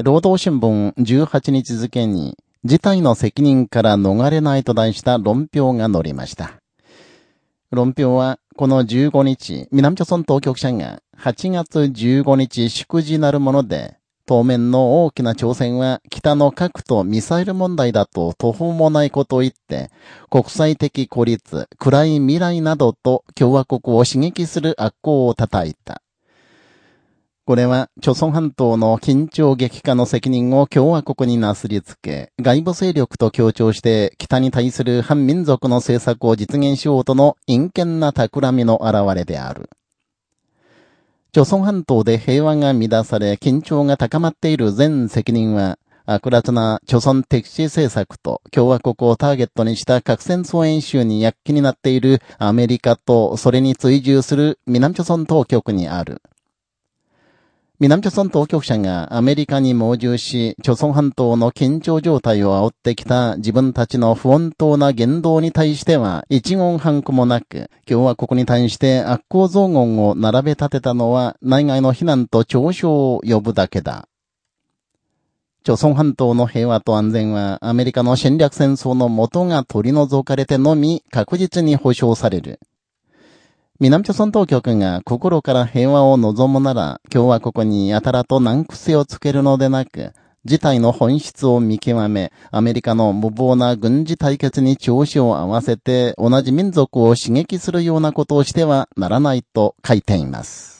労働新聞18日付に、事態の責任から逃れないと題した論評が載りました。論評は、この15日、南朝村当局者が8月15日祝辞なるもので、当面の大きな挑戦は北の核とミサイル問題だと途方もないことを言って、国際的孤立、暗い未来などと共和国を刺激する悪行を叩いた。これは、朝鮮半島の緊張激化の責任を共和国になすりつけ、外部勢力と協調して北に対する反民族の政策を実現しようとの陰険な企みの表れである。朝鮮半島で平和が乱され緊張が高まっている全責任は、悪辣な朝鮮敵視政策と共和国をターゲットにした核戦争演習に躍起になっているアメリカとそれに追従する南朝鮮当局にある。南朝鮮当局者がアメリカに猛従し、朝鮮半島の緊張状態を煽ってきた自分たちの不穏当な言動に対しては一言半句もなく、共和国に対して悪行増言を並べ立てたのは内外の非難と嘲笑を呼ぶだけだ。朝鮮半島の平和と安全はアメリカの戦略戦争の元が取り除かれてのみ確実に保障される。南朝村当局が心から平和を望むなら、今日はここにやたらと難癖をつけるのでなく、事態の本質を見極め、アメリカの無謀な軍事対決に調子を合わせて、同じ民族を刺激するようなことをしてはならないと書いています。